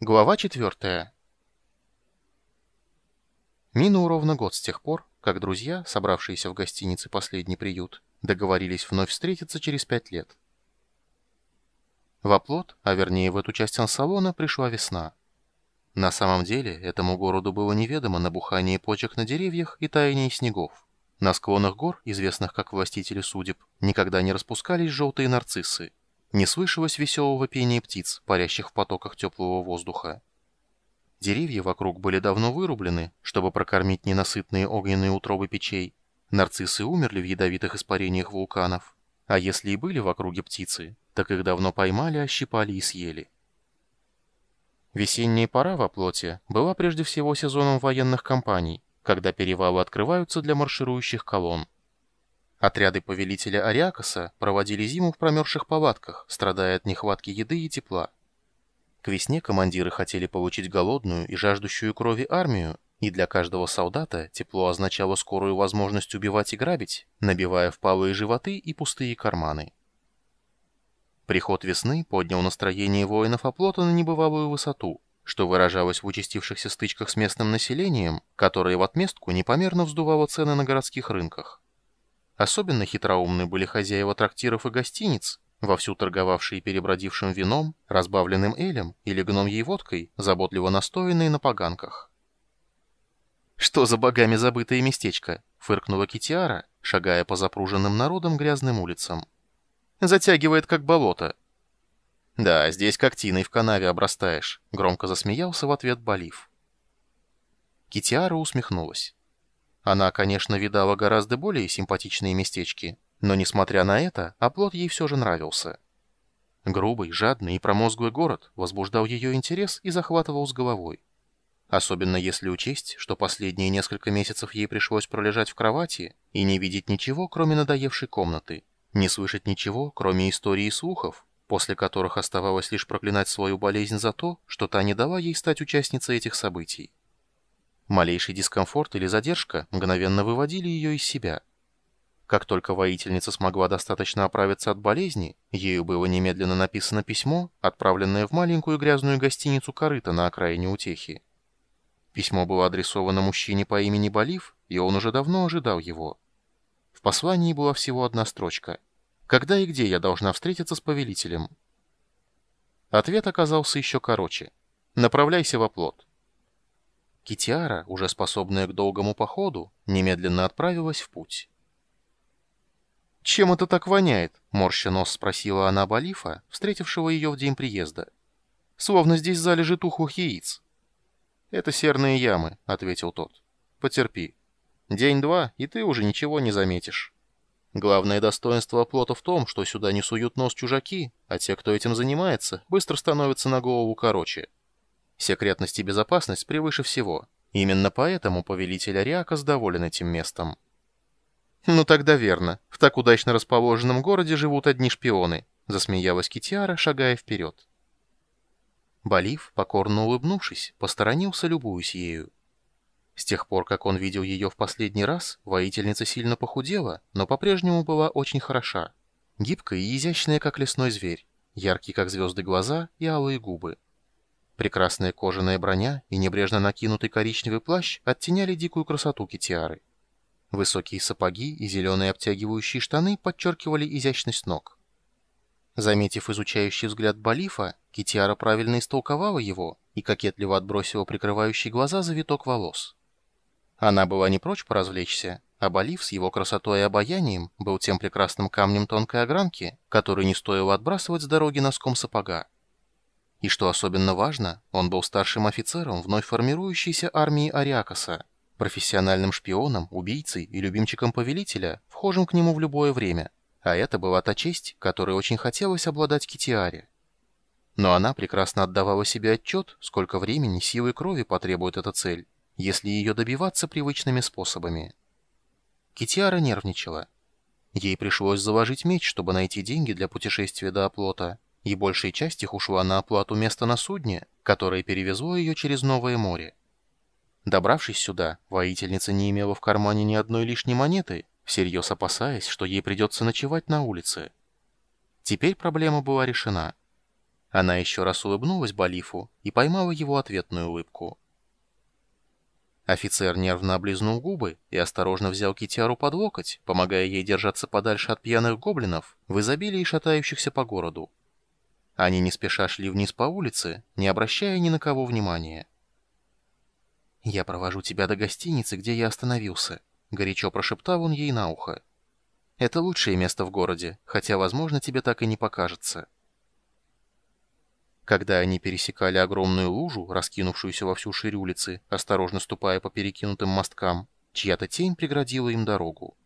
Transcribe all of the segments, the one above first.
Глава 4. Минул ровно год с тех пор, как друзья, собравшиеся в гостинице «Последний приют», договорились вновь встретиться через пять лет. В оплот, а вернее в эту часть ансалона, пришла весна. На самом деле, этому городу было неведомо набухание почек на деревьях и таяние снегов. На склонах гор, известных как властители судеб, никогда не распускались желтые нарциссы, не слышалось веселого пения птиц, парящих в потоках теплого воздуха. Деревья вокруг были давно вырублены, чтобы прокормить ненасытные огненные утробы печей. Нарциссы умерли в ядовитых испарениях вулканов. А если и были в округе птицы, так их давно поймали, ощипали и съели. Весенняя пора в оплоте была прежде всего сезоном военных кампаний, когда перевалы открываются для марширующих колонн. Отряды повелителя Ариакоса проводили зиму в промерзших палатках, страдая от нехватки еды и тепла. К весне командиры хотели получить голодную и жаждущую крови армию, и для каждого солдата тепло означало скорую возможность убивать и грабить, набивая впалые животы и пустые карманы. Приход весны поднял настроение воинов оплота на небывалую высоту, что выражалось в участившихся стычках с местным населением, которое в отместку непомерно вздувало цены на городских рынках. Особенно хитроумны были хозяева трактиров и гостиниц, вовсю торговавшие перебродившим вином, разбавленным элем или гномьей водкой, заботливо настоянные на поганках. «Что за богами забытое местечко?» — фыркнула Китиара, шагая по запруженным народом грязным улицам. «Затягивает, как болото». «Да, здесь как тиной в канаве обрастаешь», — громко засмеялся в ответ Болив. Китиара усмехнулась. Она, конечно, видала гораздо более симпатичные местечки, но, несмотря на это, оплот ей все же нравился. Грубый, жадный и промозглый город возбуждал ее интерес и захватывал с головой. Особенно если учесть, что последние несколько месяцев ей пришлось пролежать в кровати и не видеть ничего, кроме надоевшей комнаты, не слышать ничего, кроме истории и слухов, после которых оставалось лишь проклинать свою болезнь за то, что та не дала ей стать участницей этих событий. Малейший дискомфорт или задержка мгновенно выводили ее из себя. Как только воительница смогла достаточно оправиться от болезни, ею было немедленно написано письмо, отправленное в маленькую грязную гостиницу «Корыто» на окраине Утехи. Письмо было адресовано мужчине по имени Болив, и он уже давно ожидал его. В послании была всего одна строчка. «Когда и где я должна встретиться с повелителем?» Ответ оказался еще короче. «Направляйся в оплот». Китиара, уже способная к долгому походу, немедленно отправилась в путь. «Чем это так воняет?» — морща нос спросила она Балифа, встретившего ее в день приезда. «Словно здесь залежи тухлых яиц». «Это серные ямы», — ответил тот. «Потерпи. День-два, и ты уже ничего не заметишь. Главное достоинство оплота в том, что сюда не суют нос чужаки, а те, кто этим занимается, быстро становятся на голову короче». Секретность и безопасность превыше всего. Именно поэтому повелитель Ариакас доволен этим местом. «Ну тогда верно. В так удачно расположенном городе живут одни шпионы», засмеялась Китиара, шагая вперед. Болив, покорно улыбнувшись, посторонился, любуясь ею. С тех пор, как он видел ее в последний раз, воительница сильно похудела, но по-прежнему была очень хороша. Гибкая и изящная, как лесной зверь, яркие, как звезды, глаза и алые губы. Прекрасная кожаная броня и небрежно накинутый коричневый плащ оттеняли дикую красоту Китиары. Высокие сапоги и зеленые обтягивающие штаны подчеркивали изящность ног. Заметив изучающий взгляд Балифа, Китиара правильно истолковала его и кокетливо отбросила прикрывающий глаза завиток волос. Она была не прочь поразвлечься, а Балиф с его красотой и обаянием был тем прекрасным камнем тонкой огранки, который не стоило отбрасывать с дороги носком сапога. И что особенно важно, он был старшим офицером вновь формирующейся армии Ариакоса, профессиональным шпионом, убийцей и любимчиком повелителя, вхожим к нему в любое время. А это была та честь, которой очень хотелось обладать Китиаре. Но она прекрасно отдавала себе отчет, сколько времени, силы и крови потребует эта цель, если ее добиваться привычными способами. Китиара нервничала. Ей пришлось заложить меч, чтобы найти деньги для путешествия до оплота и большая часть их ушла на оплату места на судне, которое перевезло ее через Новое море. Добравшись сюда, воительница не имела в кармане ни одной лишней монеты, всерьез опасаясь, что ей придется ночевать на улице. Теперь проблема была решена. Она еще раз улыбнулась Балифу и поймала его ответную улыбку. Офицер нервно облизнул губы и осторожно взял Китиару под локоть, помогая ей держаться подальше от пьяных гоблинов в изобилии шатающихся по городу. Они не спеша шли вниз по улице, не обращая ни на кого внимания. «Я провожу тебя до гостиницы, где я остановился», — горячо прошептал он ей на ухо. «Это лучшее место в городе, хотя, возможно, тебе так и не покажется». Когда они пересекали огромную лужу, раскинувшуюся во всю ширь улицы, осторожно ступая по перекинутым мосткам, чья-то тень преградила им дорогу.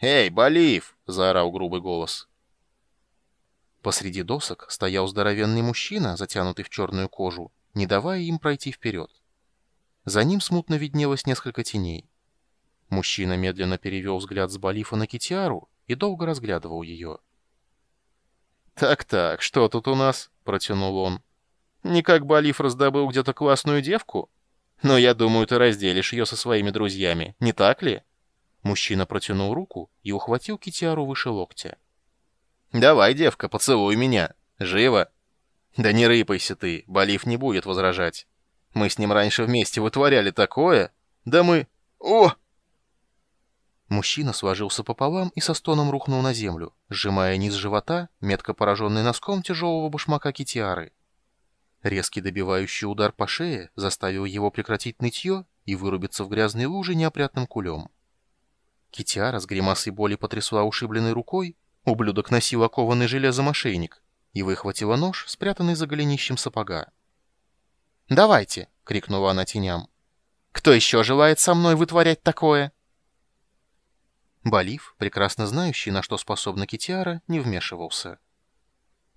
«Эй, Болив!» — заорал грубый голос. Посреди досок стоял здоровенный мужчина, затянутый в черную кожу, не давая им пройти вперед. За ним смутно виднелось несколько теней. Мужчина медленно перевел взгляд с Болифа на Китиару и долго разглядывал ее. «Так-так, что тут у нас?» — протянул он. «Не как Балиф раздобыл где-то классную девку? Но я думаю, ты разделишь ее со своими друзьями, не так ли?» Мужчина протянул руку и ухватил Китиару выше локтя. «Давай, девка, поцелуй меня. Живо!» «Да не рыпайся ты, Балиф не будет возражать. Мы с ним раньше вместе вытворяли такое. Да мы... О!» Мужчина сложился пополам и со стоном рухнул на землю, сжимая низ живота, метко пораженный носком тяжелого башмака китиары. Резкий добивающий удар по шее заставил его прекратить нытье и вырубиться в грязной луже неопрятным кулем. Китиара с гримасой боли потрясла ушибленной рукой, ублюдок носил окованный железом ошейник и выхватила нож, спрятанный за голенищем сапога. «Давайте!» — крикнула она теням. «Кто еще желает со мной вытворять такое?» Балиф, прекрасно знающий, на что способна Китиара, не вмешивался.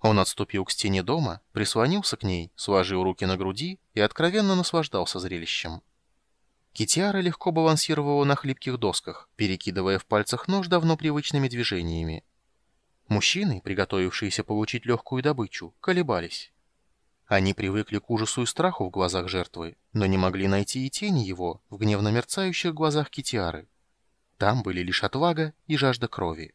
Он отступил к стене дома, прислонился к ней, сложил руки на груди и откровенно наслаждался зрелищем. Китиара легко балансировала на хлипких досках, перекидывая в пальцах нож давно привычными движениями. Мужчины, приготовившиеся получить легкую добычу, колебались. Они привыкли к ужасу и страху в глазах жертвы, но не могли найти и тени его в гневно мерцающих глазах Китиары. Там были лишь отвага и жажда крови.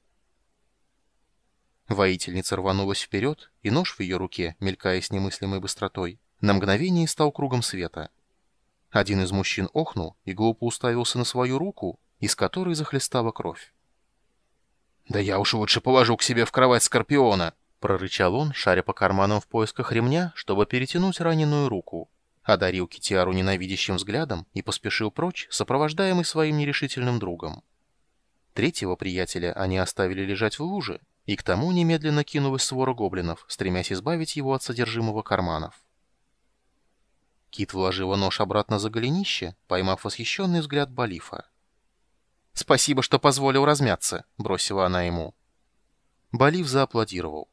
Воительница рванулась вперед, и нож в ее руке, мелькая с немыслимой быстротой, на мгновение стал кругом света. Один из мужчин охнул и глупо уставился на свою руку, из которой захлестала кровь. «Да я уж лучше положу к себе в кровать Скорпиона!» — прорычал он, шаря по карманам в поисках ремня, чтобы перетянуть раненую руку. Одарил Китиару ненавидящим взглядом и поспешил прочь, сопровождаемый своим нерешительным другом. Третьего приятеля они оставили лежать в луже, и к тому немедленно кинулась свора гоблинов, стремясь избавить его от содержимого карманов. Кит вложила нож обратно за голенище, поймав восхищенный взгляд Балифа. «Спасибо, что позволил размяться», — бросила она ему. Балиф зааплодировал.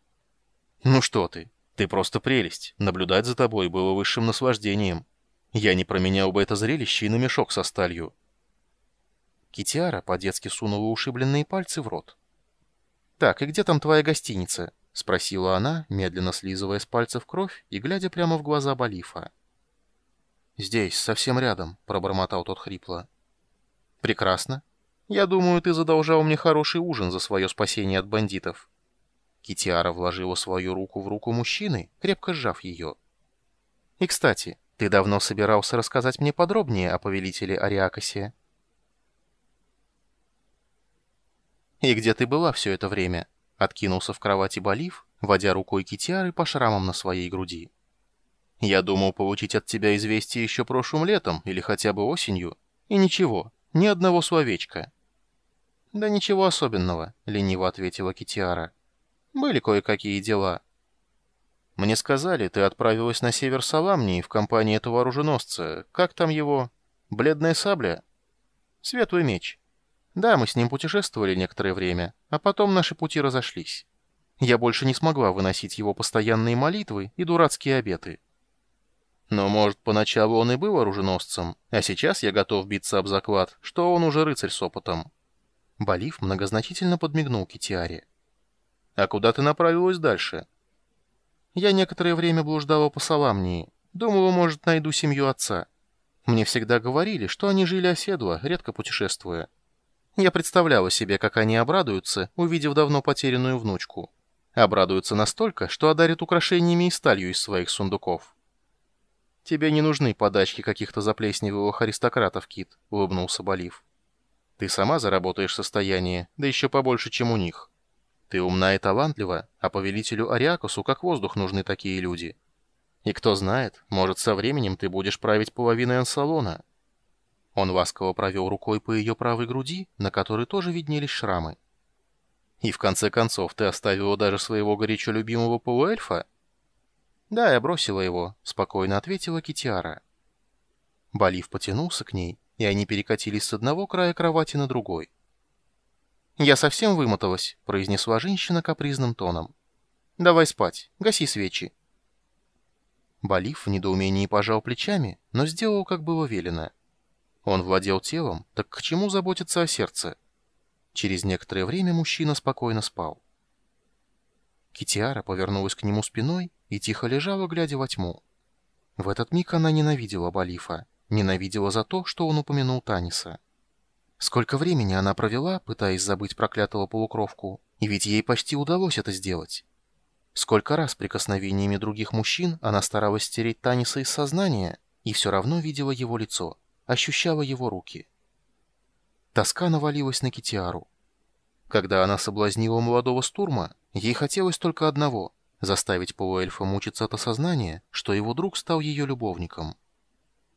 «Ну что ты, ты просто прелесть. Наблюдать за тобой было высшим наслаждением. Я не променял бы это зрелище и на мешок со сталью». Китиара по-детски сунула ушибленные пальцы в рот. «Так, и где там твоя гостиница?» — спросила она, медленно слизывая с пальцев кровь и глядя прямо в глаза Балифа. «Здесь, совсем рядом», — пробормотал тот хрипло. «Прекрасно. Я думаю, ты задолжал мне хороший ужин за свое спасение от бандитов». Китиара вложила свою руку в руку мужчины, крепко сжав ее. «И, кстати, ты давно собирался рассказать мне подробнее о повелителе Ариакосе?» «И где ты была все это время?» — откинулся в кровати Болив, водя рукой китиары по шрамам на своей груди. «Я думал получить от тебя известие еще прошлым летом или хотя бы осенью, и ничего, ни одного словечка». «Да ничего особенного», — лениво ответила Китиара. «Были кое-какие дела». «Мне сказали, ты отправилась на север Саламнии в компании этого оруженосца. Как там его? Бледная сабля?» «Светлый меч». Да, мы с ним путешествовали некоторое время, а потом наши пути разошлись. Я больше не смогла выносить его постоянные молитвы и дурацкие обеты. Но, может, поначалу он и был оруженосцем, а сейчас я готов биться об заклад, что он уже рыцарь с опытом. Балиф многозначительно подмигнул Китиаре. «А куда ты направилась дальше?» «Я некоторое время блуждала по Саламнии. Думала, может, найду семью отца. Мне всегда говорили, что они жили оседло, редко путешествуя. Я представляла себе, как они обрадуются, увидев давно потерянную внучку. Обрадуется настолько, что одарит украшениями и сталью из своих сундуков. «Тебе не нужны подачки каких-то заплесневелых аристократов, Кит», — улыбнулся Болив. «Ты сама заработаешь состояние, да еще побольше, чем у них. Ты умна и талантлива, а повелителю Ариакосу как воздух нужны такие люди. И кто знает, может, со временем ты будешь править половиной ансалона». Он ласково провел рукой по ее правой груди, на которой тоже виднелись шрамы. «И в конце концов ты оставила даже своего горячо любимого полуэльфа?» «Да, я бросила его», — спокойно ответила Китиара. Балив потянулся к ней, и они перекатились с одного края кровати на другой. «Я совсем вымоталась», — произнесла женщина капризным тоном. «Давай спать, гаси свечи». Балив в недоумении пожал плечами, но сделал, как было велено. Он владел телом, так к чему заботиться о сердце? Через некоторое время мужчина спокойно спал. Китиара повернулась к нему спиной и тихо лежала, глядя во тьму. В этот миг она ненавидела Балифа, ненавидела за то, что он упомянул Таниса. Сколько времени она провела, пытаясь забыть проклятого полукровку, и ведь ей почти удалось это сделать. Сколько раз прикосновениями других мужчин она старалась стереть Таниса из сознания, и все равно видела его лицо, ощущала его руки. Тоска навалилась на Китиару. Когда она соблазнила молодого Стурма, ей хотелось только одного — заставить полуэльфа мучиться от осознания, что его друг стал ее любовником.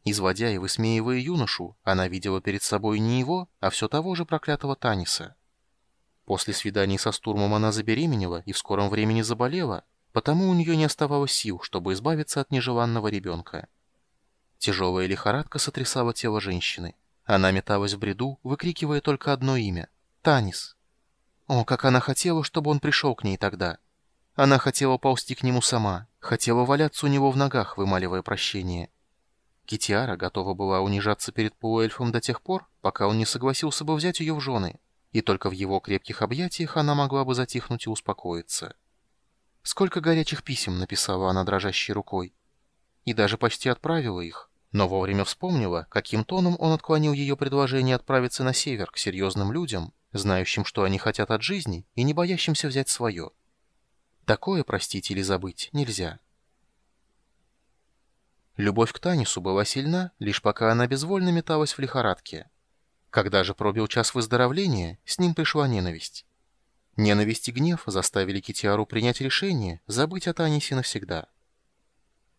Изводя и высмеивая юношу, она видела перед собой не его, а все того же проклятого Таниса. После свиданий со Стурмом она забеременела и в скором времени заболела, потому у нее не оставалось сил, чтобы избавиться от нежеланного ребенка. Тяжелая лихорадка сотрясала тело женщины. Она металась в бреду, выкрикивая только одно имя — Танис. О, как она хотела, чтобы он пришел к ней тогда. Она хотела ползти к нему сама, хотела валяться у него в ногах, вымаливая прощение. Китиара готова была унижаться перед полуэльфом до тех пор, пока он не согласился бы взять ее в жены, и только в его крепких объятиях она могла бы затихнуть и успокоиться. Сколько горячих писем написала она дрожащей рукой. И даже почти отправила их, но вовремя вспомнила, каким тоном он отклонил ее предложение отправиться на север к серьезным людям, знающим, что они хотят от жизни, и не боящимся взять свое. Такое простить или забыть нельзя. Любовь к Танису была сильна, лишь пока она безвольно металась в лихорадке. Когда же пробил час выздоровления, с ним пришла ненависть. Ненависть и гнев заставили Китиару принять решение забыть о Танисе навсегда.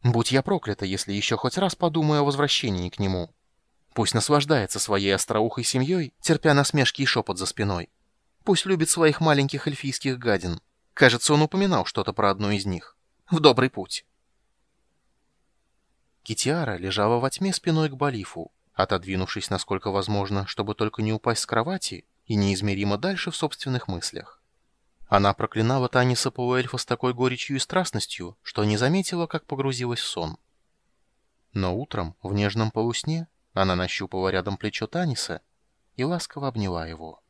«Будь я проклята, если еще хоть раз подумаю о возвращении к нему», Пусть наслаждается своей остроухой семьей, терпя насмешки и шепот за спиной. Пусть любит своих маленьких эльфийских гадин. Кажется, он упоминал что-то про одну из них. В добрый путь. Китиара лежала во тьме спиной к Балифу, отодвинувшись насколько возможно, чтобы только не упасть с кровати и неизмеримо дальше в собственных мыслях. Она проклинала Таниса полуэльфа с такой горечью и страстностью, что не заметила, как погрузилась в сон. Но утром, в нежном полусне, она нащупала рядом плечо Таниса и ласково обняла его.